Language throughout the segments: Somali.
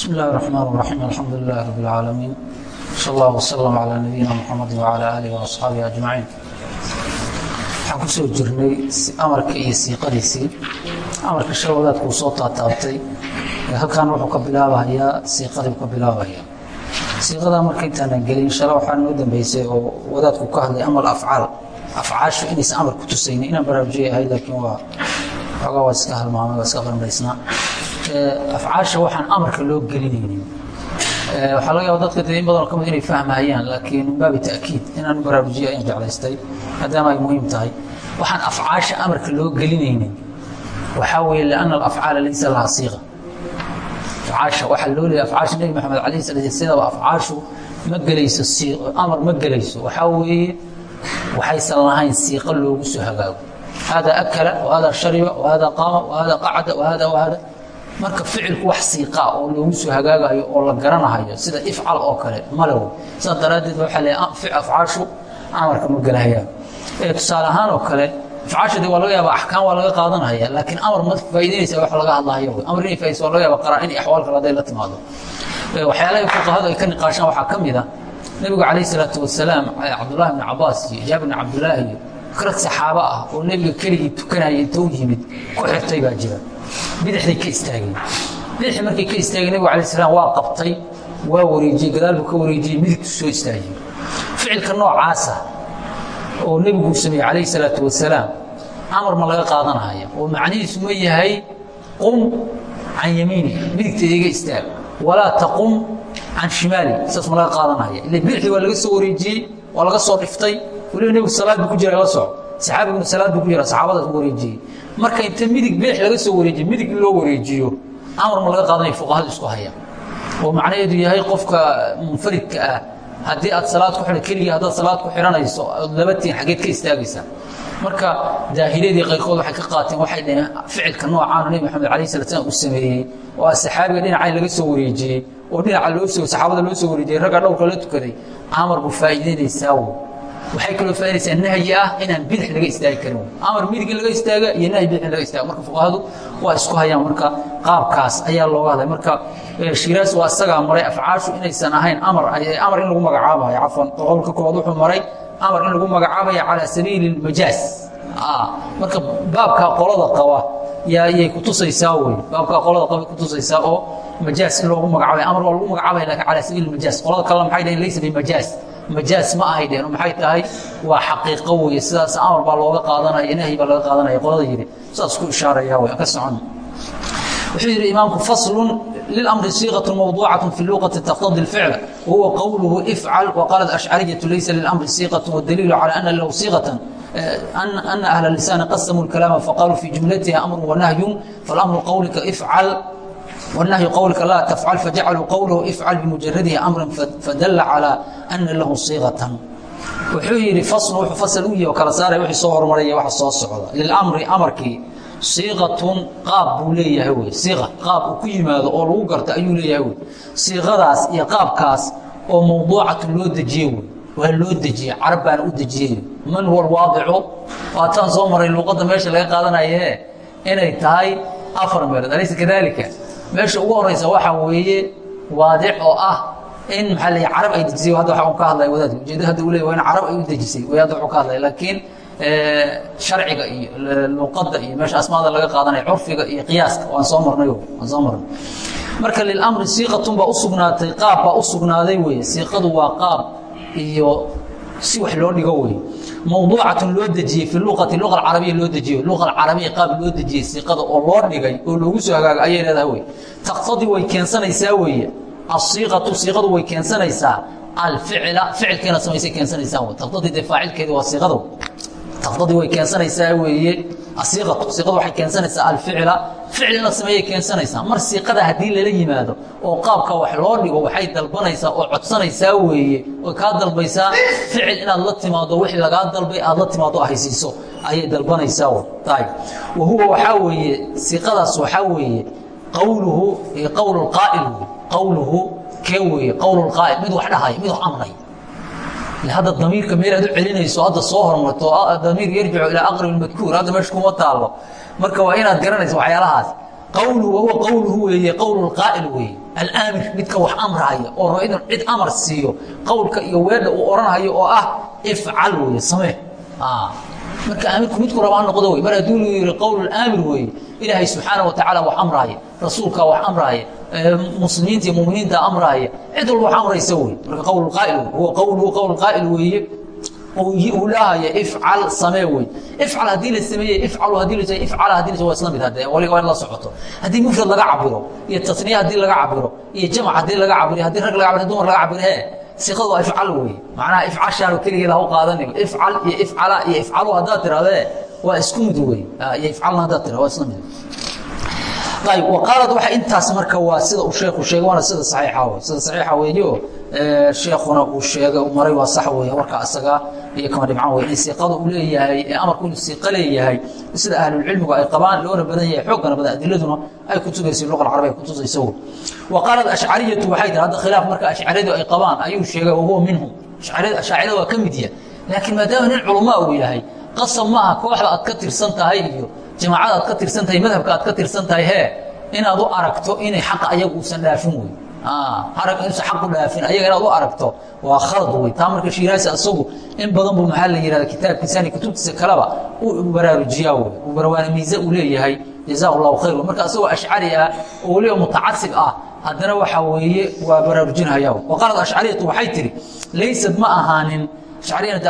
بسم الله الرحمن الرحيم الحمد لله رب العالمين صلى الله وسلم على نبينا محمد وعلى آله وأصحaabihi أجمaعين waxaan ku soo jirnay amarka iyo siiqadiisii amarka shay wadaadka uu soo taataabtay halkan wuxuu ka bilaabahayaa siiqadii ka bilaabahaya siiqada marka intaanan gelin shale waxaa noo dambeysay oo wadaadku ka hadlay amal afcaal afcaashu inaysan amar ku tusaynin inaan baraarujiyay ahayd laakiin waa xoogaa waa iska halmaamay waa iska qarnaysnaa afcaasha waxaan amarka loo gelinaynin. Waxaa laga yaaba dadka dee in badanoo ka mid inay fahmahayaan laakiin min baabi ta'kiid inaan baraarujiyo ayaan jeclaystay maadaama ay muhiim tahay. Waxaan afcaasha amarka loo gelinaynin. Waxaa weeye lianna alafcaala laysa laha siiqa. Afcaasha waxaa loo leeyahay afcaasha nebi maxamed calayhi salaa sidaba afcaashu ma gelayso sii amar ma gelayso. Waxaa weeye waxaysan lahayn siiqo loogu soo hagaago. Hada akala wahada shariba wahada qaama wahada qacda wahada wahada marka ficilku wax siiqaa oo loogu soo hagaagayo oo la garanahayo sida ifcal oo kale malew sidaas daraaddeed leeyahay afcaashu amarka ma gelahayaan tusaale ahaan oo kale afcaasha de waa laga yaaba axkaam waa laga qaadanaya laakiin amar ma faa'idaynaysa wax laga hadlahayo amar inay faa'idaysa waa laga yaaba qaraa inay axwaal kale hadday la timaado. Waxyaalaha fuqahadu ay ka niqaashaan waxaa ka mid a nebigu calayhi salaatu wasalaam cabdullahi bni cabaas iyo jaabir bni cabdullaahi iyo rag saxaabo ah oo nebiga keligii tukanaya intuu yimid ku xirtay baa jira bidixday ka istaageen bidixii markay ka istaageen nebigu alay slam waa qabtay waa wareejiyey gadaal buu ka wareejiyey midigtu soo istaagiyey ficilka noocaasa oo nebigu uu sameeyey calayhi salaatu wasalaam amar ma laga qaadanahaya oo macnihiisu ma yahay qum can yamiini midigteeda iga istaag. Walaa taqum can shimaali. Saas ma laga qaadanahaya ila bidixdii waa laga soo wareejiyey waa laga soo dhiftay. Waliba nebigu salaad buu ku jira la soco saxaabiguna salaad buu ku jira saxaabadaas wareejiyey. Marka inta midig bidix laga soo wareejiyo midig in loo wareejiyo amar ma laga qaadanaya fuqahadu isku haya oo macnaheedu yahay qofka munfaridka ah haddii aad salaad ku xidhan keligii haddaad salaad ku xidhanayso labatiin xaggeed ka istaagaysaa. Marka daahiliyadii qayrkood waxay ka qaateen waxay dhaheen ficilka noocaana nebi maxamed alayh sala slam uu sameeyey. Oo ah saxaabiga dhinacay laga soo wareejiyey oo dhinaca loo soo saxaabada loo soo wareejiyey ragga dhowrka la tukaday. Amar buu faa'iidaynaysaa wo waxay kaloo faaidaysaa nahyi ah inaan bidix laga istaagi karin amar midig in laga istaaga iyo nahyi bidix in laga istaaga. Marka fuqahadu waa isku hayaan marka qaabkaas ayaa looga hadlay. Marka shiraas waa isagaa maray afcaashu inaysan ahayn. Amar amar in lagu magacaabayo cafwan. Qowlka koowaad wuxuu maray amar in lagu magacaabayo calaa sabiili lmajaaz marka baabka qolada qaba yayay kutusaysaa wey. Baabka qolada qaba kutusaysaa oo majaaz in loogu magacaabay amar waa lagu magacaabaya laakiin calaa sabiili majaaz qolada kalena maxay dhahen laysa bimajaaz majaaz ma ahay dheen maxay tahay waa xaqiiqo weeye sidaas amar baa looga qaadanaya nahyi baa laga qaadanaya qolada yidhi sidaas ku ishaaraya wey ka socon wuxuu yidhi imaamku faslun lilamri siiqaة mawduucaة fi luqati taqtadi اlficl wahuwa qowluhu ifcal waqaalat ashcariyatu laysa lilamri siiqaة wاdaliilu calى ana lahu siiqaةan أن أهل اللسان قسموا الكلام فقالوا في جملتها أمر ونهي فالأمر قولك افعل والنهي قولك لا تفعل فجعلوا قوله افعل بمجرده أمرا فدل على أن له صيغة wuxuu yidhi fasl wuxuu fasal u yihi oo kala saaray wixii soo hormaraya waxa soo socda lilamri amarkii siiqatun qaab buu leeyahay wey siiqa qaab uu ku yimaado oo lagu garta ayuu leeyahay wey siiqadaas iyo qaabkaas oo mawduucatu loo dejiye wey waa loo dejiyey carab baana u dejiyey man huwa alwaadicu waataan soo maray luuqadda meesha laga qaadanaye inay tahay afar meelood alaysa kadalika meesha ugu horeysa waxaa weeye waadic oo ah in maxaa la carab ay dejisay hadda waxa uu ka hadlaya wadaadka ujeedada hadda leeyahay waa in carab ay u dejisay way hadda wuxuu ka hadlaya laakiin sharciga iyo luuqadda iyo meesha asmaada laga qaadanaya curfiga iyo qiyaaska waan soo marnay waan soo marnay. Marka lilamri siiqatun baa u sugnaatay qaab baa u sugnaaday weeye. Siiqadu waa qaab iyo si wax loo dhigo wey mawduucatun loo dejiyey fi luqati luqa alcarabiya loo dejiyo. Luqa alcarabiya qaab loo dejiyey siiqada oo loo dhigay oo loogu soo hagaaga ayay leedahay wey. Taqtadii way keensanaysaa weeye asiiqatu siiqadu way keensanaysaa. Alficla ficilkeena samaysay keensanaysaa taqtadii dee faacilkeedi waa siiqada taqtadii way keensanaysaa weeye. Asiiqatu siiqadu waxay keensanaysaa alficla. Ficil in la sameeyay keensanaysaa. Mar siiqada haddii lala yimaado oo qaabka wax loo dhigo waxay dalbanaysaa oo codsanaysaa weeye. Oy kaa dalbaysaa. Ficil inaad la timaado wixii lagaa dalbay aad la timaado haysiiso ayay dalbanaysaa wa huwa waxaa weeye siiqadaas waxaa weeye qowluhu qowl qaa'il qowluhu kee weeye qowl qaa'il. Mid wax dhahaya mid wax amray hadda damiirka meel aad u celinayso hadda soo hormarto damiir yarjicu ilaa aqrab madkuur hadda meesha kuma taalo marka waa inaad garanayso waxyaalahaas. Qawlu wahuwa qawluhu weeye qowlu lqaa'il weeye. Alaamir midka wax amrahaya oo raba inuu cid amar siiyo qowlka iyo weedha uu odhanhayo oo ah ifcal weeye samee marka midku rabaa noqdo wey mar hadduu yihi qowl aamir weeye ilaahay subxaana wa tacaala wax amraaya rasuulkaa wax amraaya muslimiinta iyo muminiinta amraaya cid walba wax amraysa wey marka qowlqaa'il huwa qowluhu qowl qaa'il weeye. Uu lahaya ifcal samee wey ifcal haddii la sameeye ifcalu haddii la ifcal haddii la waa isla mid hadee waliga waa in la socoto. Haddii mufrad laga cabiro iyo tasniya haddii laga cabiro iyo jamac haddii laga cabiro haddii rag laga cabiro dumar laga cabiro he siqadu waa ifcal wey. Macnaha ifcashaanu keligeed ha u qaadanin. Ifcal iyo ifcala iyo ifcalu haddaad tirahdee waa isku mid wey. Iyo ifcalna haddaad tirahdo waa isla mid. Ayb waqaalad waxa intaas marka waa sida uu sheekhu sheegay waana sida saxiixa wey. Sida saxiixa weeyo sheekuna uu sheegay maray waa sax weeye. Warka asaga iyo kama dhibcan wey in siiqada uu leeyahay ee amarku inuu siiqa leeyahay sida ahlulcilmigu ay qabaan loona badan yahay xooggana badan adiladuna ay kutusayso luqa alcarabiya kutusayso wey waqaalad ashcariyatu waxay tiri hadda khilaaf marka ashcariyadu ay qabaan ayuu sheegay wahuwa minhum. Ashaacirada waa ka mid yahay. Laakiin maadaama nin culamaa uu yahay qasab maaha kooxda aad ka tirsan tahay iyo jamaacada aad ka tirsan tahay madhabka aad ka tirsan tahay hee inaad u aragto inay xaqa ayaga uusan dhaafin wey arag inuusan xaq u dhaafin ayaga inaad u aragto. Waa khalad wey taa marka shiiraasi asagu in badan buu maxaa la yihahda kitaabkiisani kutubtiisa kaleba u baraarujiyaa wey uu barwaana miise uu leeyahay. Jazaa allahu khayr marka asagoo ashcari ah oo weliba mutacasib ah haddana waxa weeye waa baraarujinahaya waqaalad ashcariyatu waxay tihi laysad ma ahaanin. Ashcariyana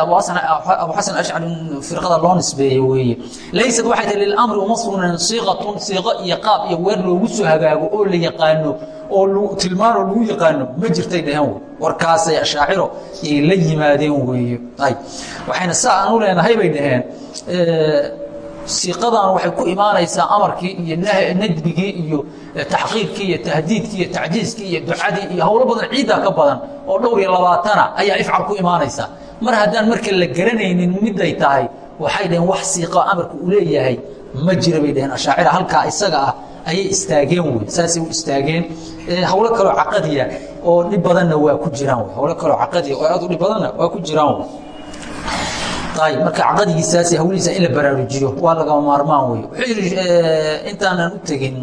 abu xasan ashcari firqada loo nisbeeye weeye. Laysad waxay tihi lilamri uma sugnan siiqatun siiqo iyo qaab iyo weer loogu soo hagaago oo la yaqaano oo tilmaanoo lagu yaqaano ma jirtay dhaheen warkaasay ashaaciro yay la yimaadeen weeye. Waxayna saa aan u leenahay bay dhaheen. Siiqadan waxay ku imaanaysaa amarkii iyo nadbigii iyo taxqiirkii iyo tahdiidkii iyo tacjiiskii iyo ducadii iyo howlo badan ciiddaa ka badan oo dhowr iyo labaatana ayaa ifcal ku imaanaysaa mar haddaan marka la garanaynin miday tahay waxay dhaheen wax siiqa amarka uu leeyahay ma jira bay dhaheen. Ashaacira halkaa isaga ah ayay istaageen wey saasay u istaageen hawlo kaloo caqadiya oo dhib badanna waa ku jiraan hawlo kaloo caqadiya oo aad u dhib badanna waa ku jiraan ayb marka caqadigiisaas hawlihiisa in la baraarujiyo waa lagama maarmaan wey wuxuu yidhi intaanan u tegin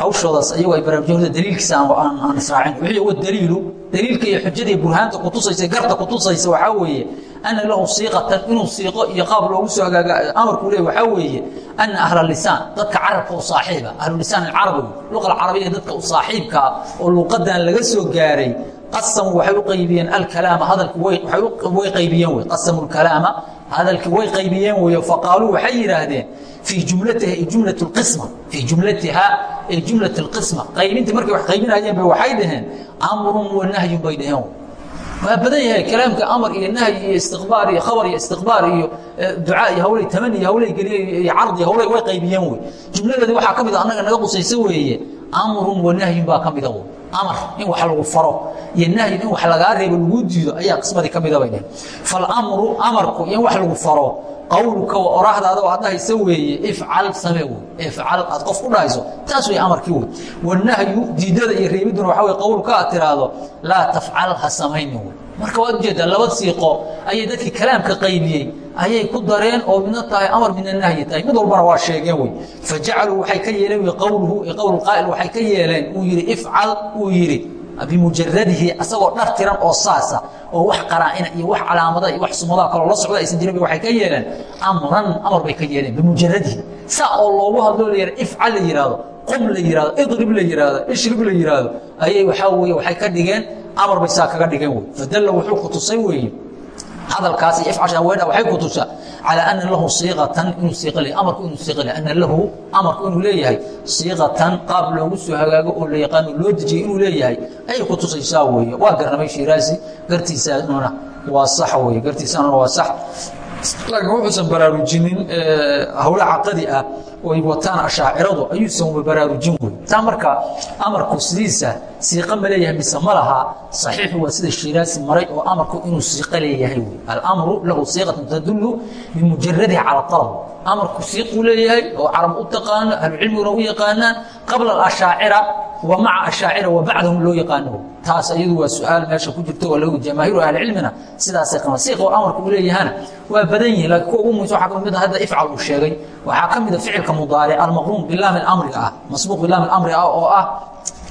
hawshoodaas ayago ay baraarujiyen daliilkiisa aan israacin. Wuxuu wa daliilu daliilka iyo xujada iyo burhaanta kutusaysa garta kutusaysa waxaa weeye ana lahu siiqatan inuu siiqo iyo qaab loogu soo hagaaga amarku leey waxaa weeye ana ahla dadka carabka u saaxiiba ahlu alcarabi luqa alcarabiya dadka u saaxiibkaa oo luqadan laga soo gaaray qasamuu waxay u qaybiyeen alkalaama hadalki way qaybiyeen wey qasamuu lkalaama hadalki way qaybiyeen weeyo faqaaluu waxay yidhaahdeen fii jumlatiha ay jumlat lqisma fii jumlatiha ay jumlat lqisma qaybintii markay wax qaybinayeen bay waxay dhaheen amrun wa nahyun bay dhaheen waa badan yahay kalaamka amar iyo nahyi iyo istiqbaar iyo khabar iyo istiqbaar iyo ducaa iyo hawlay tamani iyo hawlay geliye iyo card iyo hawlay way qaybiyeen wey jumladeedi waxaa ka mid a annaga naga qusaysa weeye amrun wa nahyun baa ka mida wey amar in wax lagu faro iyo nahyin in wax lagaa reebo lagu diido ayaa qismadii ka mida bay dhaheen falamru amarku in wax lagu faro qawluka waa oraahdaada aad dhahaysa weeye ifcal samee wey ifcal aad qof u dhahayso taas wey amarkii wey wanahyu diidada iyo reebiduna waxa wey qawluka aad tiraahdo laa tafcal ha samaynin wey marka waad u jeedaa laba siiqo ayay dadkii kalaamka qaybiyey ayay ku dareen oo midna tahay amar midna nahyi tahay. Mid walbana waa sheegeen wey fajacaluu waxay ka yeeleen wy qawluhu qowl qaa'il waxay ka yeeleen uu yidhi ifcal uu yidhi bimujaradihi asagoo dhar tiran oo saasa oo wax qaraa'ina iyo wax calaamada iyo wax sumudaha kaloo la socda aysan jirin waxay ka yeeleen amran amar bay ka yeeleen bimujaradihi saa oo loogu hadloo la yihah ifcal la yihahdo qum la yihahdo idrib la yihahdo ishrib la yihahdo ayay waxaa weye waxay ka dhigeen amar bay saa kaga dhigeen wey fadalla wuxuu ku tusay weeye hadalkaas iyo ifcasha weedha waxay ku tusaa calaa ana lahu siiqatan inuu siiqa leeyahay amarku inuu siiqa leeyahay ana lahu amarku inuu leeyahay siiqatan qaab loogu soo hagaago oo la yaqaano loo dejiyay inuu leeyahay ayay ku tusaysaa weeye waa garnamay shiiraasi gartiisaanuna waa sax weeye gartiisaanuna waa sax laakiin wuxuusan baraarujinin hawlo caqadi ah ay wataan ashaaciradu uba baraarujin wey taa marka amarku sidiisa siiqa ma leeyahay mise ma laha saxiixu waa sida shiiraasi maray oo amarku inuu siiqa leeyahay wey alamru lahu siiqatun tadullu bimujaradihi cala alab amarku siiquu leeyahay oo carab u taqaano ahlucilmiguna u yaqaanaan qabla alashaacira wa maca ashaacira wa bacdahum loo yaqaano. Taas iyadu waa su'aal meesha ku jirto oo lagu jamaahiiru ahlicilmina sidaasay qaban siiqa oo amarka uu leeyahana waa badan yihiin laakiin kuwa ugu muhiimsan waxaa ka mid hadda ifcal uu sheegay. Waxaa ka mid a ficilka mudaaric almaqruun bilaami amriga ah masbuuq bilaami amri ah oo ah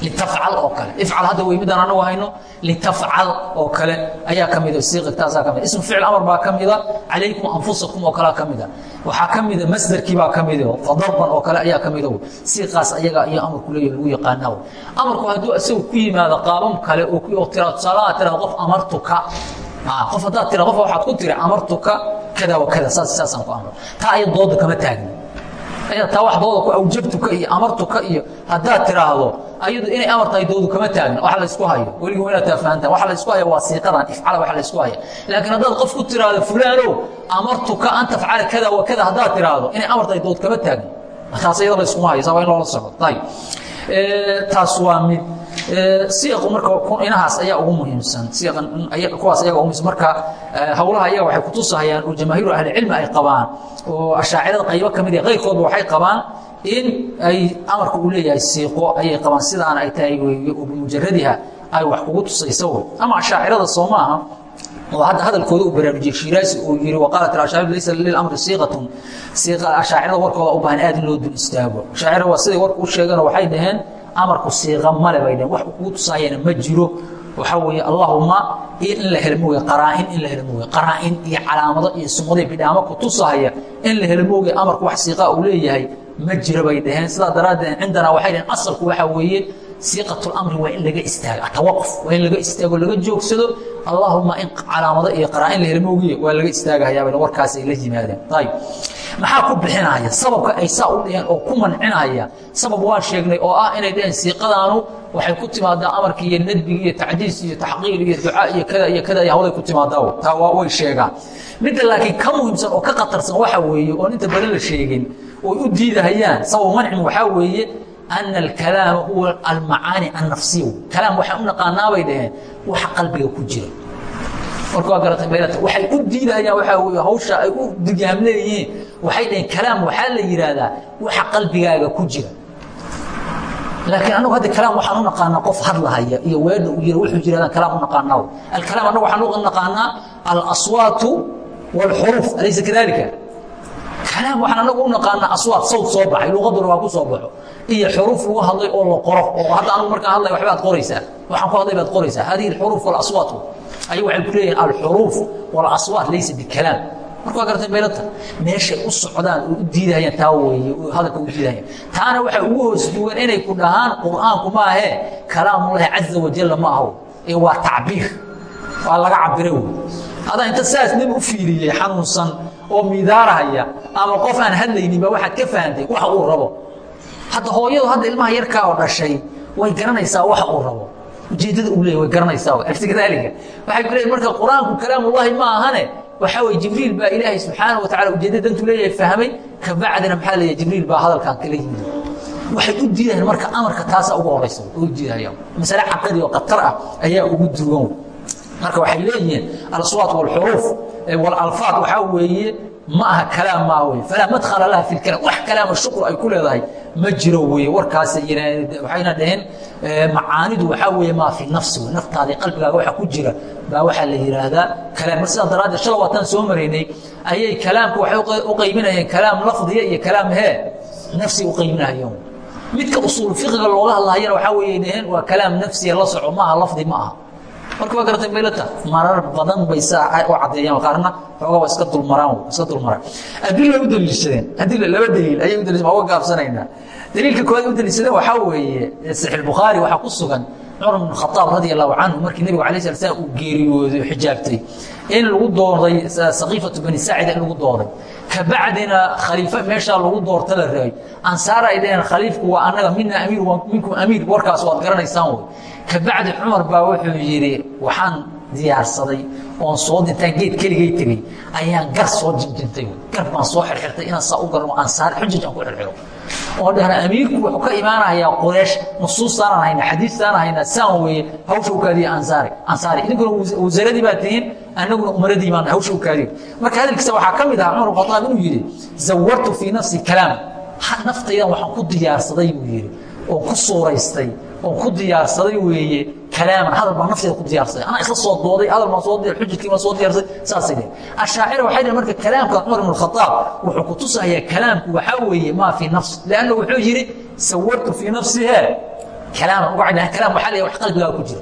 litafcal oo kale ifcal hadda wey midaan anagu hayno litafcal oo kale ayaa ka mida siiqa taasaa ka mida ismu ficil amar baa ka mida calaykum anfusakum oo kalea ka mida waxaa ka mida masderkii baa ka mida fadarban oo kale ayaa ka mida siiqaas ayaga iyo amarku leeyahy lagu yaqaanaa amarku hadduu isagu ku yimaado qaabam kale oo tira tusaalaha tira qof amartuka qof haddaad tira qof waxaad ku tiri amartuka kada wa kada saas saasaan ku amro taa aya dooda kama taagna taa wax dooda ku awjabtuka iyo amartuka iyo haddaad tiraahdo ayadu inay amar tahay doodu kama taagna wax laysku hayo. Weliga inaad taafahantaan wax laysku haya waa siiqadan. Ifcala wax laysku haya laakiin haddaad qof ku tiraahdo fulaanow amartuka an tafcala kada wa kada haddaad tiraahdo inay amar tahay dood kama taagna taas iyada layskuma hayo saa waa in loola socdo. Ayib. Taas waa mid siiqu marka inahaas ayaa ugu muhiimsan. Siiqan kuwaas ayaga ugu muhiimsan. Marka hawlaha ayaga waxay kutusahayaan oo jamaahiiru ahlicilmi ay qabaan oo ashaacirada qaybo ka mid ah qayrkoodba waxay qabaan in ay amarka uu leeyahay siiqo ayay qabaan sidaana ay tahay bimujaradiha ay wax kugu tusaysa ama ashaacirada soo maaha oo hadda hadalkooda u baraarujiyey shiiraasi uu yiri waqaalat ashaaciratu laysa lilamri siiqatun siiqa ashaacirada warkooda u baahan aad in loo dul istaago. Ashaacirada waa siday warka u sheegeen waxay dhaheen amarku siiqa male bay dhaheen. Wax kugu tusaayana ma jiro. Waxaa weeye allahuma in la helo mooge qaraa-in in la helo mooge qaraa-in iyo calaamado iyo sumado bidhaamo ku tusahaya in la helo mooge amarku wax siiqa uu leeyahay ma jiro bay dhaheen. Sidaa daraaddeed cindanaa waxay dhaheen asalku waxaa weeye siiqatulamri waa in laga istaago atawaquf waa in laga istaago laga joogsado. Allahuma in calaamado iyo qaraa-in la helo moogiye waa laga istaagahayaa warkaas ay la yimaadeen. Ayib maxaa ku bixinaya? Sababka ay saa u dhaheen oo ku mancinaya. Sabab waan sheegnay oo ah inay dhaheen siiqadaanu waxay ku timaadaa amarki iyo nadbigi iyo tacdiis iyo taxqiir iyo ducaa iyo kada iyo kada iyo hawlay ku timaadaa. Taa waa way sheegaan midda laakiin ka muhiimsan oo ka khatarsan waxa weeye oon inta badan la sheegin oy u diidahayaan sabab mancin waxaa weeye ana alkalaama huwa almacaani annafsiya kalaam waxaan u naqaanaa bay dhaheen waxa qalbiga ku jira waxay u diidayaan waxaa weeye hawsha ay u digaam leeyihiin waxay dhaheen kalaam waxaa la yidhaahdaa waxa qalbigaaga ku jira. Laakiin anagu hadda kalaam waxaan u naqaanaa qof hadlahaya iyo weedha u yira wuxuu yirahdaan kalaam u naqaanaa alkalaam anagu waxaan u naqaanaa alaswaatu walxuruuf alaysa kadalika kalaam waxaan anagu u naqaanaa aswaat sawt soo baxay luqaduna waa ku soo baxo. Iyo xuruuf lagu hadlay oo la qoro oo hadda anigu markaan hadlay waxbaad qoraysaa. Waxaan ku hadlay baad qoraysaa. Hadihi alxuruuf walaswaat ayuu waxay ku leeyihiin alxuruuf walaswaat laysa bikalaam marka waa garatay meelata meeshay u socdaan oo u diidahayaan taa weeye hadalka u diidahayaan taana waxay ugu hoos duwan inay ku dhahaan qur'aanku maahee kalaamullahi caza wajalla ma aho ee waa tacbiir waa laga cabire wey adaa inta saas nin u fiiriyey xanuunsan oo miidaarahaya ama qof aan hadlaynin ba waxaad ka fahantay waxa uu rabo. Hadda hooyadu hadda ilmaha yarkaa oo dhashay way garanaysaa waxa uu rabo ujeeddada uu leeyahy way garanaysaa alfti kadaalika waxay ku leeyihiin marka qur'aanku kalaamullahi ma ahane waxaa weye jibriil baa ilaahay subxaana wa tacala ujeeddada dantuu leeyahay fahmay kabacdina maxaa leeyahay jibriil baa hadalkan kala yimid waxay u diidayaan marka amarka taasa ugu horaysa u diidayaan masale caqadi oo khatar ah ayaa ugu duwan marka waxay leeyihiin alaswaat walxuruuf walalfaad waxaa weeye ma aha kalaam maa wey falaa madkhala laha fi lkalaam wax kalaama shukru ay ku leedahay ma jiro weye warkaas waxayna dhaheen macaanidu waxaa weeye maa fi nafsi wey naftaadii qalbigaaga waxa ku jira baa waxaa la yidhaahdaa kalaam. Mar sidaa daraaddeed shala waataan soo maraynay ayay kalaamka waxay u qaybinayeen kalaam lafdiya iyo kalaam hee nafsi u qaybinahayeen midka usuul fiqiga looga hadlahayana waxaa weeye dhaheen waa kalaam nafsiya la soco maaha lafdi ma aha marka waa garatay maylata marar badan bay saa u caddeeyaan qaarna xoogaa waa iska dulmaraan iska dulmaraan. Adilla u daliishadeen adilla laba daliil ayay u daliishadeen waa uga gaabsanaynaa daliilka koowaad u daliishadeen waxaa weeye saxiix bukhaari waxaa ku sugan cumar bin khataab radia allahu canhu markii nebigu alayh sala slam uu geeriyooday xijaabtay. In lagu doorday saqiifatu bani saacida in lagu dooray kabacdina khaliife meeshaa lagu doorta la raay ansaar ay dhaheen khaliifku waa annaga mina amiir minkum amiir. Warkaas waad garanaysaan wey kabacdi cumar baa wuxuu yidhi waxaan diyaarsaday oon soo dintaan geed keligay tegey. Ayaan gar soo jinjintay gar baan soo xirxirtay inaan saa u garno ansaar xujaj aan ku xirxiro oo dhahna amiirku wuxuu ka imaanayaa quraysh. Nusuustaanaan haynaa xadiistaanaan haynaa saan weeye hawsha u kaadiya ansaari. Ansaari idinkuna wasaaradii baa tihiin annaguna umaradii baan hawsha u kaadiyo marka hadalkiisa waxaa ka mid ahaa cumar khataab inuu yidhi zawartu fii nafsi kalaam. Naftaydan waxaan ku diyaarsaday buu yidhi. Oo ku suuraystay oo ku diyaarsaday weeye kalaaman hadal baa nafteeda ku diyaarsaday anaa isla soo dooday hadal baan soo diyaar xujadkii baan soo diyaarsaday saasay dheh ashaacira waxay dhehen marka kalaamka cumar ibn khataab wuxuu ku tusayaa kalaamku waxaa weeye maa fii nafsi lianna wuxuu yidhi sawartu fii nafsihe kalaaman uga cadhaha kalaam waxaa leeyahay wax qalbigaaga ku jira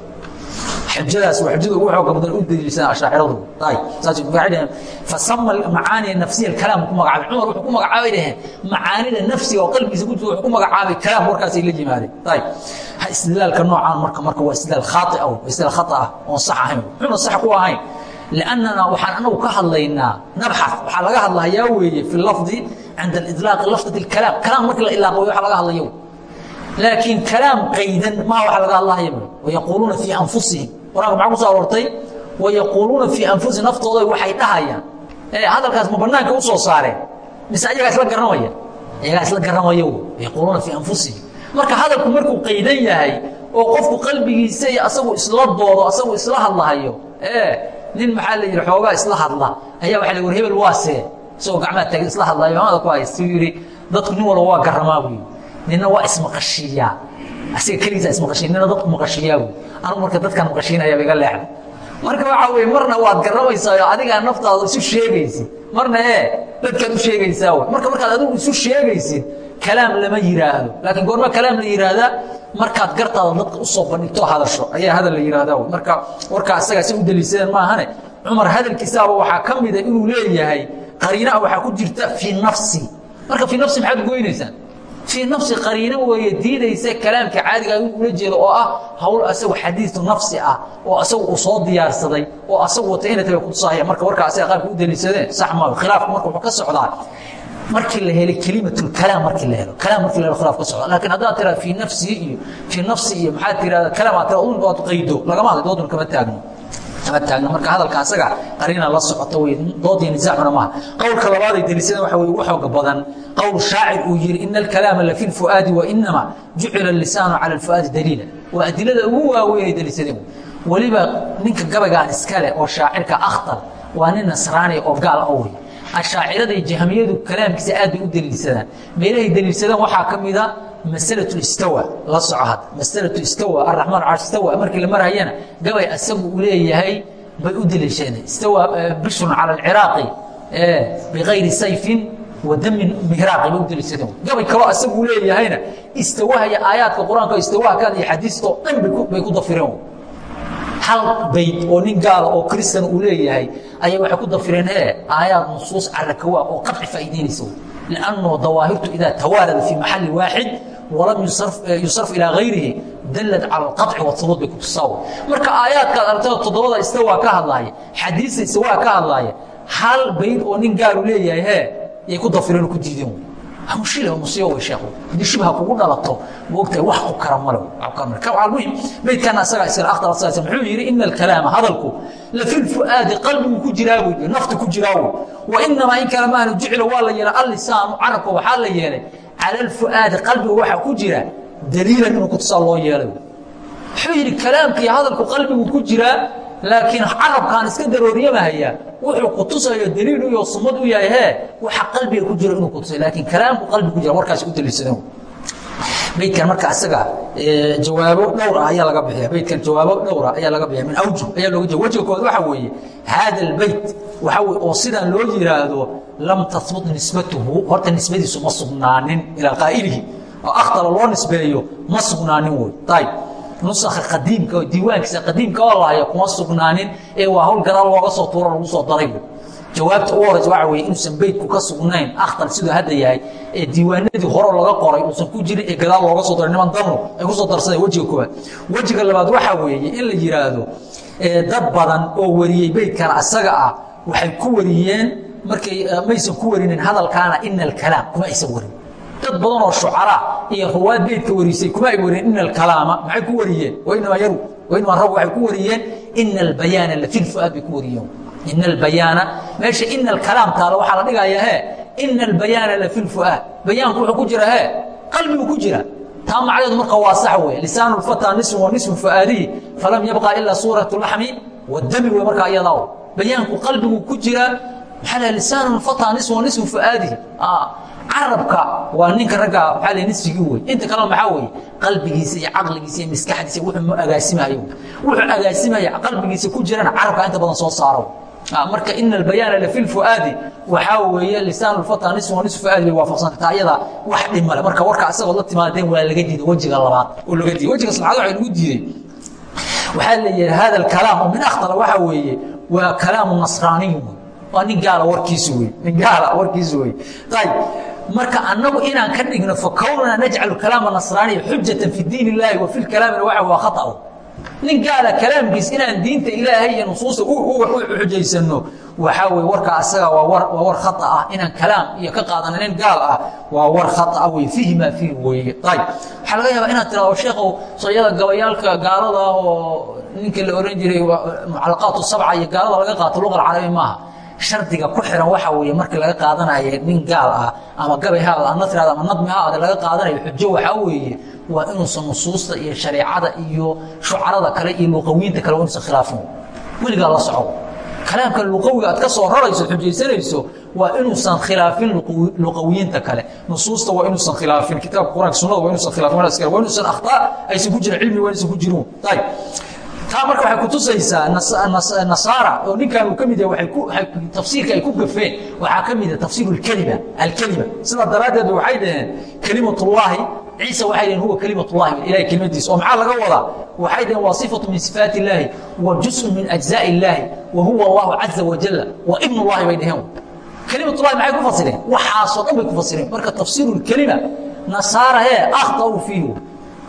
xujadaas waa xujada ugu xooga badan u daliilsan ashaaciradu. Saas waxay dhaheen fasama macaani nafsiya kalaam ku magacaabay. Cumar wuxuu ku magacaabay dhaheen macaanida nafsiga oo qalbigiisa ku jira wuxuu ku magacaabay kalaam warkaasay la yimaadeen. Ayib istidlaalka noocaan marka marka waa istidlaal khaati ah istidlaal khata ah oon sax ahayn. Wuxuuna sax ku ahayn. Liannana waxaan anagu ka hadlaynaa nabxath waxaa laga hadlahayaa weeye fi lafdi cinda aliطlaaqi lafdati اlkalaam kalaam markii la ilaaqo waxa laga hadlayo laakiin kalaam qaydan maa waxa laga hadlahaya wayaquuluuna fii anfusihim quraanka maxaa ku soo aroortay? Wayaquuluuna fii anfusihim naftooda waxay dhahayaan. Hadalkaas ma banaanka u soo saareen mise ayagaa isla garanaya ayagaa isla garanaya yaquuluuna fii anfusihim. Marka hadalku markuu qaydan yahay oo qofku qalbigiisa iyo asagu isla doodo asagu isla hadlahayo nin maxaa la yidhi xoogaa isla hadla. Ayaa waa la war hebel waasee isagoo gacmaha taagin isla hadlayo mamada ku haystu yidhi dadku nin walba waa garamaa buyi nina waa ismaqashiiyaa asiga keligiisa ismaqashiya nina dadku maqashiiyaa buyi anugu marka dadkaan maqashiinayaaba iga leexda marka waxaa weye marna waad garamaysaa adigaa naftaada isu sheegaysid. Marna ee dadkaad u sheegaysaa w marka markaad adigu isu sheegaysid kalaam lama yidhaahdo laakiin goorma kalaam la yidhaahdaa markaad gartaada dadka u soo bandhigto hadasho. Ayaa hadal la yidhaahdaa w marka warkaa asagaa si u daliishadeen maahane cumar hadalkiisaaba waxaa ka mida inuu leeyahay qariinaa waxaa ku jirta fii nafsi. Marka fii nafsi maxaad goynaysaan fii nafsi qariino weeye diidaysa kalaamka caadiga in ula jeedo oo ah hawl asagu xadiiu nafsi ah oo asagu uu soo diyaarsaday oo asagu wata inay tahay kutusahaya marka warkaa asaga qaabka u daliishadeen sax maayo khilaafku marka wuxuu ka socdaa. Markii la helo kelimatulkalaam markii la helo kalaam markii la helo khilaaf ka socda laakiin haddaad tiraa fii nafsihi iyo fii nafsi iyo maxaad tirahda kalaam aad tira un ood qaydo lagama hadla doodun kama taagno kama taagno marka hadalka asaga qariina la socota wey doodii nisaacuna maaha qowlka labaad ay daliishadeen waxa weye ugu xooga badan qowl shaacir uu yihi ina alkalaama lafi lfu'aadi wainama jucila lisaanu cala alfu'aadi daliila. Waa adilada ugu waaweyn ay daliishadeen weliba ninka gabaygaan iskale oo shaacirka akhtar waa nin nasraani oo gaal ah wey ashaacirada iyo jahmiyadu kalaamkiisa aad bay u daliilsadaan meelahay daliilsadaan waxaa ka mida masalatu istawa la soco hadda masalatu istawa araxmaan carsh istawa. Markii la marhayana gabay asagu uu leeyahay bay u daliishadeen istawa bishrun cala alciraaqi bikayri sayfin wa damin mihraaqi bay u daliishadeen gabay kaloo asagu uu leeyahayna istawahaya aayaadka qur'aanka istawaha kaada iyo xadiistoo dhan bay ku dafireen. Hal bayd oo nin gaala oo kristan uu leeyahay ayaa waxay ku dafireen e aayaad nusuus carakawaab oo qaci faa'idaynaysa liannahu dawaahirtu idaa tawaarada fii maxalli waaxid walam yusraf ilaa gayrihi dallad cala alqaci wahubuut bay ku tusaawa marka aayaadkaad aragtada toddobada istawaa ka hadlaaya xadiista istawaa ka hadlaaya hal bayd oo nin gaalu leeyahay he yay ku dafireen oo ku diideen daliilan inuu kutusaa loo yeelay wuxuu yidhi kalaamka iyo hadalku qalbigu ku jiraa laakiin carabkaan iska darooriyamahaya wuxuu kutusayo daliil u sumad u yahay he waxa qalbiga ku jiro inuu kutusay laakiin kalaamku qalbiga ku jira warkaasi u daliilsadeen beydkan marka asaga jawaabo dhowr ah ayaa laga bixiya beydkan jawaabo dhowr ah ayaa laga bixiya min awjuh ayaa looga jeeda wajiga koowaad waxa weeye hada albeyt waxa weye oo sidaan loo yiraahdo lam tahbut nisbatuhu. Horta nisbadiisu ma sugnaanin ilaa qaa'ilihi. Oo akhtara loo nisbeeyo ma sugnaanin wey ayib nusakha qadiimka diiwaankiisa qadiimka oo lahayo kuma sugnaanin ee waa hawl gadaal looga soo tuuro lagu soo daray. Jawaabta ugu horeysa waxa weye inuusan beydku ka sugnayn akhtar siduu hadda yahay ee diiwaanadii hore laga qoray uusan ku jirin ee gadaal looga soo daray niman danu ay ku soo darsadeen wejiga koowaad. Wejiga labaad waxaa weeye in la yidhaahdo dad badan oo wariyey beydkan asaga ah waxay ku wariyeen markay maysan ku warinin hadalkaana ina alkalaam kuma aysan warin dad badan oo shucaraa iyo ruwaad beydka warisay kuma ay wariyeen ina alkalaama maxay ku wariyeen? Wainamaa yaru wainamaa rabu waxay ku wariyeen ina albayaana lafi lfu'aad bay ku wariyeen. Ina albayaana meesha ina alkalaam taalo waxaa la dhigayaa he ina albayaana lafi lfu'aad bayaanku wuxuu ku jira he qalbigu ku jira. Taa macnaheedu marka waa sax weye lisaanu lfataa nisfun wa nisfu fu'aadihi falam yabqa ilaa suuratu laxmi wadami wey markaa iyadaa bayaanku qalbigu ku jira. Maxaa laha lisaanu lfataa nisfun wa nisfu fu'aadihi carabka waa ninka ragga maaa l nisfigii wey inta kalena maxaa weye qalbigiisa iyo caqligiisa iyo maskaxdiisa wuxuu agaasimayo. Wuxuu agaasimaya qalbigiisa ku jirana carabka inta badan soo saaro. Marka ina albayaana lafi lfuaadi waxaa weeye lisaan lfata nis wa nis fuaadi bay waafaqsanta taa iyada wax dhimale marka warka asagood la timaadeen waa laga diiday wejiga labaad oo laga diiday. Wejiga saddexaad waxa lagu diiday. Waxaa yihi hada alkalaam oo min akhtara waxaa weeye waa kalaamu nasraaniyu. Waa nin gaala warkiisu wey nin gaala warkiisu wey ayb marka anagu inaan ka dhigno fakwnana najcalu kalaama nasraaniya xujatan fi diin illahi wa fi kalaamina waa waa khaa nin gaala kalaamkiis inaan diinta ilaahay iyo nusuusta xujaysano waxaa wey warka asaga waa war khaa ah. Inaan kalaam iyo ka qaadana nin gaal ah waa war khaa wey fiihi maa fiihi weeye. Ayb waxaa laga yaabaa inaad tirado sheekhow soyada gabayaalka gaalada oo ninkii la ohan jiray mucalaqaat sabca iyo gaalada laga qaato luqa alcarabi maaha shardiga ku xiran waxa weeye markii laga qaadanayo nin gaal ah ama gabay ha ama nasraad ama nadmi ha ade laga qaadanayo xujo waxaa weeye waa inuusan nusuusta iyo shareecada iyo shucarada kale iyo luqawiinta kale inuusan khilaafin. Weligaa la soco. Kalaamka luqawiga aad ka soo rarayso xujaysanayso waa inuusan khilaafin luqawiyiinta kale. Nusuusta waa inuusan khilaafin kitaabka quraanka sunada waa inuusan khilaafin waa inuusan akhtaa aysan ku jirin cilmi waa inuusan ku jirin. Ayib taa marka waxay kutusaysaa nasaara oo ninkan uu ka mid yahay tafsiirka ay ku gafeen waxaa ka mid ah tafsiiru alkelima alkelima sidaa daraaddeed waxay dhaheen kelimatullaahi ciisa waxay dhaheen huwa kelimatullahi ilahay kelimadiisa oo maxaa laga wadaa? Waxay dhaheen waa sifatu min sifaat illaahi wa juzun min ajzaaء illaahi wa huwa allahu caza wajalla wa ibn llahi bay dhaheen. Kelimatullahi maxay ku fasireen? Waxaasoo dhan bay ku fasireen. Marka tafsiiru lkelima nasaara hee akhtau fiihi.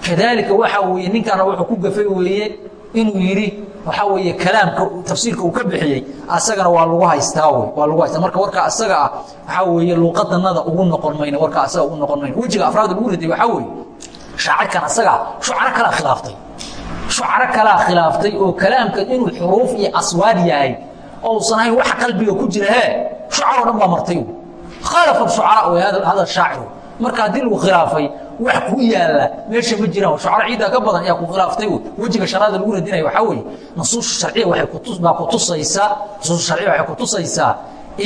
Kadaalika waxaa weeye ninkaana wuxuu ku gafay weeye inuu yidhi waxaa weeye kalaamka tafsiirka uu ka bixiyey asagana waa lagu haystaa wey waa lagu haystaa. Marka warka asaga ah waxaa weeye luuqadanada ugu noqon mayno warka asaga ugu noqon mayno wejiga afraad lagu riday waxaa weeye shaacirkan asaga shucaro kalaa khilaaftay. Shucaro kalaa khilaaftay oo kalaamka inuu xuruuf iyo aswaad yahay ousan ahayn waxa qalbiga ku jira hee shucaroo dhan baa martay. Khalafa shucara wey hada shaaciru. Marka haddii lagu khilaafay wax ku yaalla meesha ma jiraan shucaro ciidda ka badan ayaa ku khilaaftay wejiga shanaada lagu radinaya waxaa weeye nusuusha sharciya waxay baa kutusaysaa nusuusha sharciya waxay kutusaysaa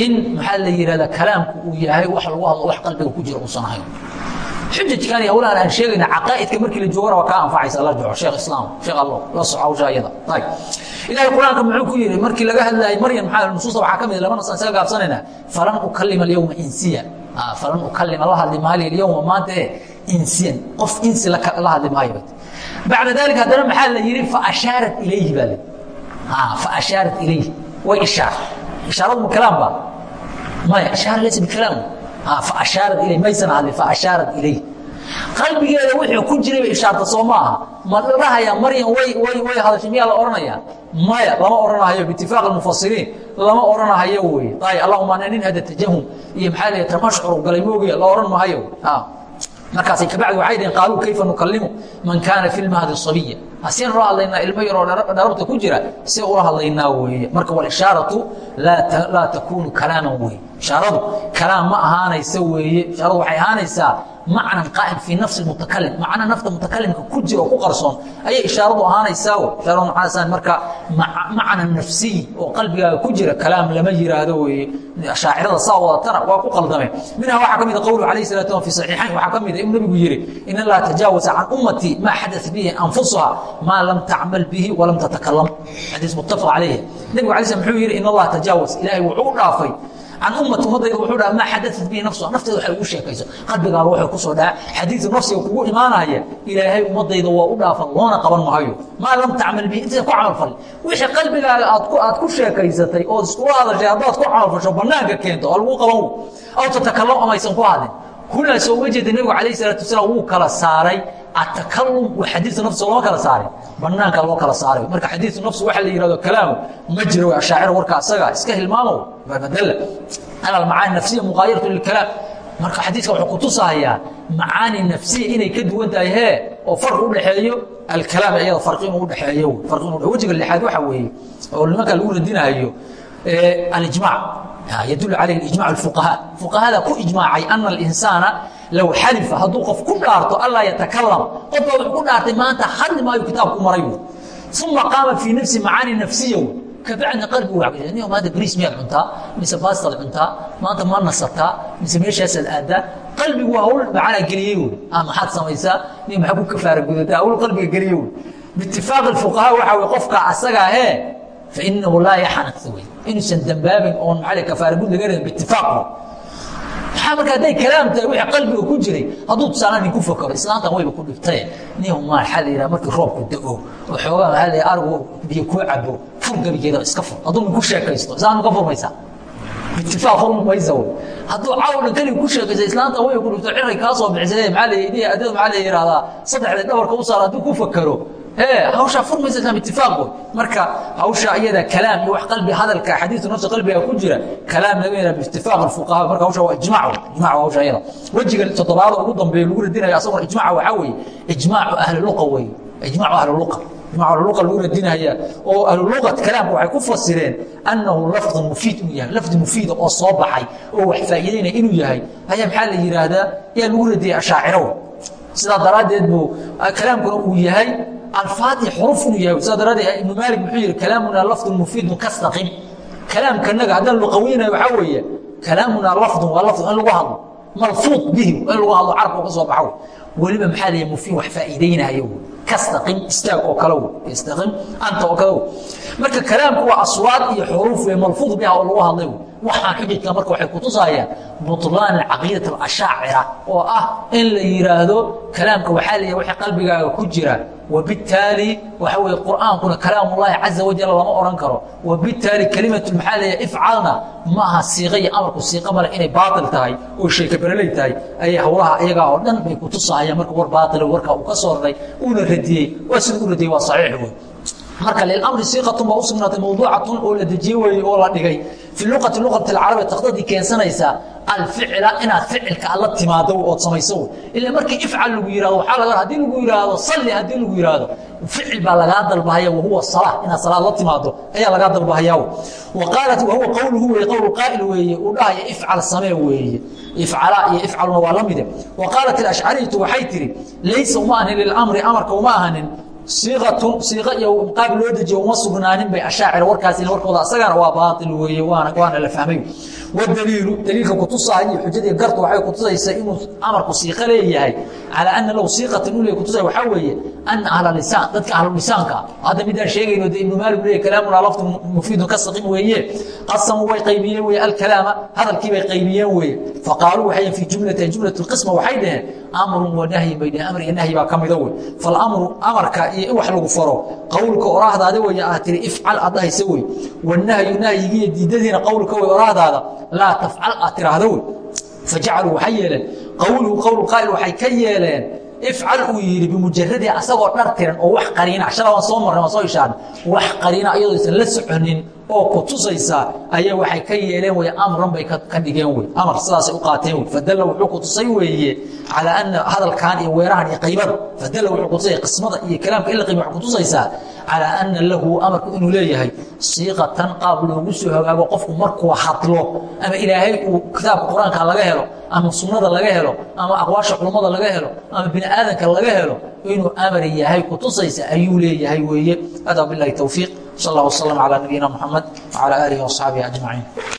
in maxaa la yidhahdaa kalaamku uu yahay wax lagu hadlo wax qalbiga ku jira uusan ahayn xujajkan iyo hawlahan aan sheegayna caqaa'idka markii la joogana waa kaa anfacaysa la joco sheekh islaam sheekh allo la soco hawsha iyada ayib ilaahay qur'aanka muxuu ku yidhi markii laga hadlaayay maryam maxaa nusuusta waxaa ka mid laba nas aan isaga gaabsanayna falan ukalima alyawma insiya. Falan ukalima la hadli maayo alyawma maanta ee insiyan qof insi la hadli maayo. Bacda dalika haddana maxaa la yidhi faashaarat ilayhi baa la faashaarat ilayhi. Way ishaar. Ishaaradu ma kalaam ba maya ishaara laysa bikalaam faashaarat ilayhi maysan hadlin faashaarat ilayhi. Qalbigeeda wixii ku jiray bay ishaarta soo ma aha. Ma dhahaya maryam way way way hadashay miyaa la odhanaya maya lama odhanahayo biitifaaq almufasiriin lama odhanahayo wey ay allahuma ana nin hada tajahum iyo maxaa la tamashcuru galay moogiya la odhan mahayo markaasay kabacdi waxay dhaheen qaaluu kayfa nukalimu man kaana fi lmahdi sabiya haseen ula hadlaynaa ilmo yaroo dharabta ku jira see ula hadlaynaa weeye. Marka walishaaratu laa takuunu kalaaman wey ishaaradu kalaam ma ahaanaysa weeye. Ishaaradu waxay ahaanaysaa macnan qaa'im fii nafsi mutakalim macna nafta mutakalimka ku jira oo ku qarsoon ayay ishaaradu ahaanaysaa ishaaradu maxaa marka macna nafsiy oo qalbigaaga ku jira kalaam lama yiraahdo weeye. Shaacirada saa wadatana waa ku qaldameen minha waxaa ka mid a qowluhu alayhi salatu wasalam fi saxiixayn. Waxaa ka mid a inuu nabigu yidhi in allaha tajaawaza can ummatii maa xadat bihi anfusuha maa lam tacmal bihi walam tatakalam xadiis muttafaq calayhi nabigu alay slam muxuu yidhi in allaha tajaawaz. Ilaahay wuxuu u dhaafay. Can ummati ummadayda wuxuu dhaha maa xadaat bihi nafsuha nafteeda waxay ugu sheekayso qalbigaaga waxay ku soo dhaca xadiidu nafsiga kugu imaanaya ilaahay ummadayda waa u dhaafan loona qaban mahayo maa lam tacmal bihi intaysa ku camalfali wixii qalbigaaga aad ku sheekaysatay ood iskula hadashay haddaad ku camalfasho bannaanka keento oo lagu qaban. Aw tatakalam amaysan ku hadlin kunaas oo uga jeeda nebigu calayhi salaatu wasalaam wuu kala saaray atakalum xadiiu nafsi lama kala saarin banaanka loo kala saaray. Marka xadiiu nafsi waxa la yihahdo kalaamu ma jiro ashaacir warka asaga iska hilmaamo badala. Ana macaani nafsiya muqaayiratu lilkalaam. Marka xadiiska wuxuu kutusahayaa macaani nafsiya inay ka duwan tahay hee oo farqi u dhexeeyo alkalaam iyada farqi inuu udhexeeyo farqi inuu wejiga lixaad waxa weeye oo nimanka lagu radinahayo yadul calayh ijmac fuqahaa fuqahada ku ijmaacay ana alinsaana low xalifa hadduu qof ku dhaarto allaa yatakalam qofka wuxuu ku dhaartay maanta hadli maayo kitaabku maray uma qaama fii nafsi macaani nafsiya kabacdina qalbigu waa niyo maanta bariis miyaad cuntaa mise baastaad cuntaa maanta ma nasataa mise meeshaasaad aadaa qalbigu hawl macana geliyey wy maxaad samaysaa nin maxaa ku kafaara gudataa hawl qalbiga geliye wy biitifaaqi fuqahaa waxaa wey qofka asagaa hee fainahu laa yaxanasa wey inuusan dambaabin oon maa kafaara gud laga reebin biitifaaq maxaa marka hadday kalaam tahay wixii qalbiga ku jiray hadduu tusaala nin ku fakaro islaantan wayba ku dhibtaye nin maa waxaa la yidhaha markii roobku da'o oo xoogaa maxaa la arigu biyo kuu cabo fur gabigeeda iska fur hadduu nin ku sheekaysto islaan ka furmaysaa itifaaq furmi maysa wey hadduu cawdhan keliga ku sheekaysa islaanta way ku dhibto ciray kaa soo bixisay maxaa la yidhi adada maxaa la yidhahdaa saddexda dhabarka u saar hadduu ku fakaro hawshaa furmaysa islam itifaaq wey marka hawsha iyada kalaam iyo wax qalbi hadalka xadiisu nafsi qalbiga ku jira kalaam laga yidhaha biitifaaq alfuqahaa marka hawsha waa ijmac wey ijmac waa hawsha iyada. Wejiga toddobaada ugu dambeeya lagu radinayo asaguna ijmaca waxaa weeye ijmaacu ahli luqa wey ijmaacu ahli luqa. Ijmaaculluqa lagu radinaya oo ahluluqat kalaamka waxay ku fasireen annahu lafdun mufiid inuu yahay. Lafdi mufiida oo soo baxay oo wax faa'iidaynaya inuu yahay. Ayaa maxaa la yidhaahdaa yaa lagu radiyay ashaaciro. Sidaa daraaddeed buu kalaamkuna uu yahay alfaad iyo xuruf inuu yahay sidaa daraaddeed ibnu maalik muxuu yidhi kalaamuna lafdun mufiidun kastaqim kalaamkanaga haddaan luqaweynayo waxaa weeye kalaamunaa lafdun waa lafdun in lagu hadlo malfuud bihi in lagu hadlo carabka ka soo weliba maxaa la yahay mufiid wax faa'iidaynayo kastaqim istaag oo kale wey. Anta oo kale marka kalaamku waa aswaad iyo xuruuf wey malfuud biha oo lagu hadlay waxaan xujajka marka waxay kutusayaan butlaan caqiidat alashaacira oo ah in la yidhaahdo kalaamka waxaa leeyahay wixii qalbigaaga ku jira وبالتالي waxa weye qur'aankuna kalaam ullahi caza wajal lama ohan karo وبالتالي kelimatu maxaa leeyahay ifcalna ma aha siiqa iyo amarku siiqa male inay baatil tahay oo sheeka bereley tahay ayay hawlaha iyagaa oo dhan bay kutusahayaan marka war baatila warkaa uu ka soo raray uuna radiyey waa sida u radiyey waa saxiix wey marka lilamri siiqatun baa u sugnaatay mawduucatun oo la dejiye weeye oo la dhigay fi luqati luqati alcarabi taqdadii keensanaysaa alficla inaad ficilka alla timaado ood samayso ila markii ifcal lagu yihahdo waxaa laga haddii lagu yidhaahdo salli haddii lagu yidhaahdo ficil baa lagaa dalbahaya wahuwa salaa inaad salaad la timaado ayaa lagaa dalbahayaa wa qaalat wahuwa qowluhu weye qowl qaa'il weeye uu dhahaya ifcal samee weeye ifcala iyo ifcaluna waa la mide wa qaalat alashcariyatu waxay tihi laysa uma ahanin lilamri amarka uma ahanin siiqatun siiqa iyo qaab loo dejiyo uma sugnaanin bay ashaacira warkaasi warkooda. Asagana waa baatil weeye waana waana la fahmay. Wadaliilu daliilka kutusaayo iyo xujadii gartu waxay kutusaysaa inuu amarku siiqa leeyahay. Calaa ana lahu siiqatan leeyahay kutusaya waxaa weeye ana ahla lisaan dadka ahlu lisaanka. Hadda midaan sheegayno dee ibnu maalik leeyahay kalaamuna lafdu mufiidun ka saqin weeye. Qasamuu way qaybiyeen weeye alkalaama hadalkii bay qaybiyeen weeye. Faqaaluu waxay fi jumlatayn jumlatu lqisma waxay dhaheen amrun wa nahyin bay dhaheen amr iyo nahyi baa ka mida wey falamru amarka iyo in wax lagu faro qowlka oraahdaada wey aad tiri ifcal aad dhahaysa wey wanahyu nahyigiiyo diidadiina qowlka wey oraahdaada laa tafcal aad tiraahdo wey fajacaluu waxay yeeleen. Qowluhu qowlu qaa'il waxay ka yeeleen ifcal uu yidhi bimujaradii asagoo dhar tiran oo wax qariina shala waan soo marnay waan soo ishaarnay wax qariina iyadoo isan la soconin oo ku tusaysa ayaa waxay ka yeeleen wey amran bay ka dhigeen wey amar sidaasay u qaateen wey fadalla wuxuu ku tusay weeye calaa ana hadalkan iyo weerahan iyo qaybada fadalla wuxuu ku tusaya qismada iyo kalaamka in la qayba waxay ku tusaysaa calaa ana lahu amarku inuu leeyahay siiqatan qaab loogu soo hogaago qofku markuu hadlo ama ilaahay uu kitaabka qur'aanka laga helo ama sunnada laga helo ama aqwaasha culummada laga helo ama bini aadanka laga helo inuu amar yahay kutusaysa ayuu leeyahay weeye. Hada bilahi towfiiq sal allah wasalam calaa nabiyina muxamed wcala aalihi wasaxbihi ajmaciin